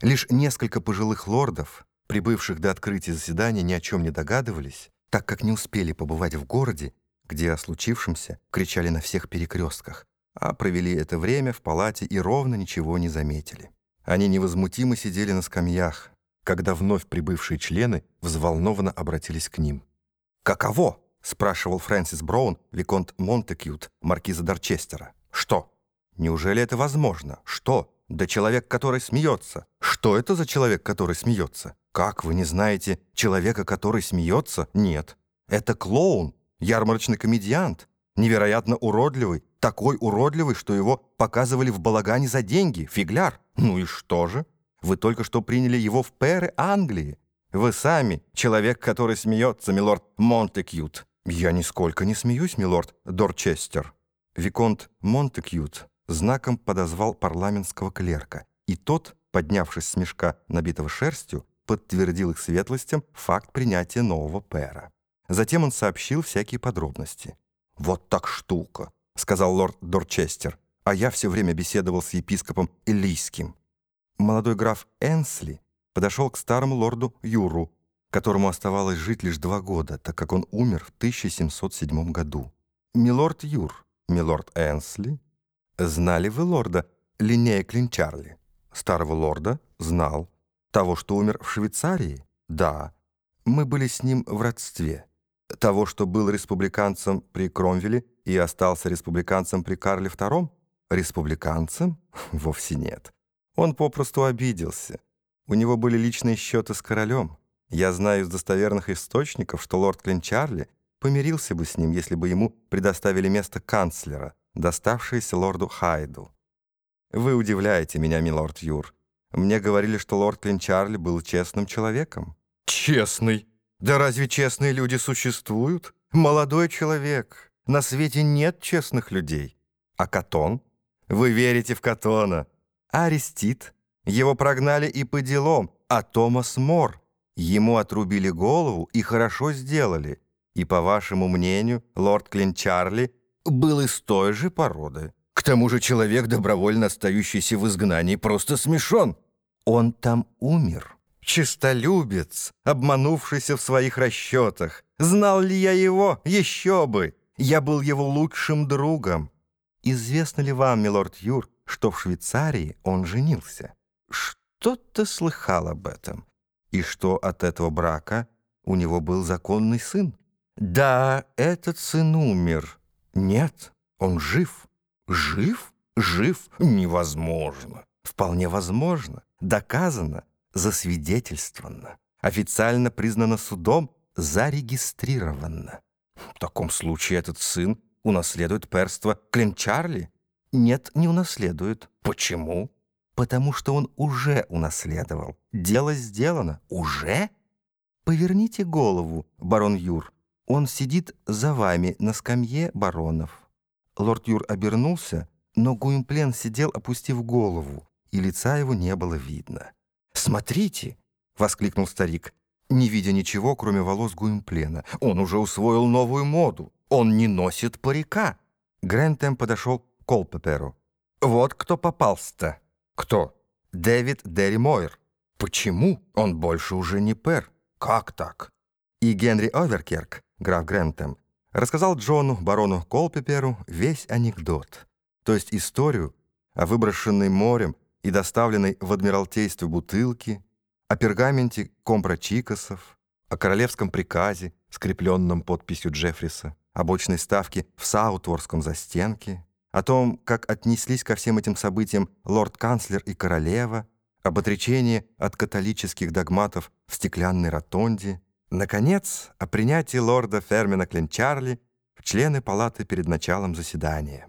Лишь несколько пожилых лордов, прибывших до открытия заседания, ни о чем не догадывались, так как не успели побывать в городе, где о случившемся кричали на всех перекрестках, а провели это время в палате и ровно ничего не заметили. Они невозмутимо сидели на скамьях, когда вновь прибывшие члены взволнованно обратились к ним. «Каково?» — спрашивал Фрэнсис Браун, Виконт Монтекьют, маркиза Дорчестера. «Что? Неужели это возможно? Что? Да человек, который смеется. Что это за человек, который смеется? Как, вы не знаете человека, который смеется? Нет. Это клоун, ярмарочный комедиант, невероятно уродливый, такой уродливый, что его показывали в балагане за деньги, фигляр. Ну и что же?» Вы только что приняли его в пэры Англии. Вы сами человек, который смеется, милорд Монтекьют. Я нисколько не смеюсь, милорд Дорчестер. Виконт Монтекьют знаком подозвал парламентского клерка, и тот, поднявшись с мешка, набитого шерстью, подтвердил их светлостям факт принятия нового пэра. Затем он сообщил всякие подробности. «Вот так штука», — сказал лорд Дорчестер, а я все время беседовал с епископом Элийским молодой граф Энсли подошел к старому лорду Юру, которому оставалось жить лишь два года, так как он умер в 1707 году. «Милорд Юр, милорд Энсли, знали вы лорда Линнея Клинчарли?» Старого лорда знал. Того, что умер в Швейцарии? Да. Мы были с ним в родстве. Того, что был республиканцем при Кромвеле и остался республиканцем при Карле II? Республиканцем? Вовсе нет. Он попросту обиделся. У него были личные счеты с королем. Я знаю из достоверных источников, что лорд Клинчарли помирился бы с ним, если бы ему предоставили место канцлера, доставшееся лорду Хайду. Вы удивляете меня, милорд Юр. Мне говорили, что лорд Клинчарли был честным человеком. Честный? Да разве честные люди существуют? Молодой человек. На свете нет честных людей. А Катон? Вы верите в Катона? Арестит. Его прогнали и по делам, а Томас Мор. Ему отрубили голову и хорошо сделали. И, по вашему мнению, лорд Клинчарли был из той же породы. К тому же человек, добровольно остающийся в изгнании, просто смешон. Он там умер. Чистолюбец, обманувшийся в своих расчетах. Знал ли я его? Еще бы! Я был его лучшим другом. Известно ли вам, милорд Юр, что в Швейцарии он женился. Что-то слыхал об этом. И что от этого брака у него был законный сын. Да, этот сын умер. Нет, он жив. Жив? Жив? Невозможно. Вполне возможно. Доказано, засвидетельствовано. Официально признано судом, зарегистрировано. В таком случае этот сын унаследует перство Клинчарли нет, не унаследует. Почему? Потому что он уже унаследовал. Дело сделано. Уже? Поверните голову, барон Юр. Он сидит за вами на скамье баронов. Лорд Юр обернулся, но Гуимплен сидел, опустив голову, и лица его не было видно. «Смотрите!» — воскликнул старик, не видя ничего, кроме волос Гуимплена. «Он уже усвоил новую моду. Он не носит парика!» Грентем подошел Колпеперу. «Вот кто попался-то». «Кто?» «Дэвид Дерри Мойер». «Почему? Он больше уже не пэр. Как так?» И Генри Оверкерк, граф Грентем, рассказал Джону, барону Колпеперу, весь анекдот, то есть историю о выброшенной морем и доставленной в Адмиралтейство бутылке, о пергаменте Компра Чикасов, о королевском приказе, скрепленном подписью Джеффриса, о бочной ставке в Саутворском застенке, о том, как отнеслись ко всем этим событиям лорд-канцлер и королева, об отречении от католических догматов в стеклянной ротонде, наконец, о принятии лорда Фермина Кленчарли в члены палаты перед началом заседания.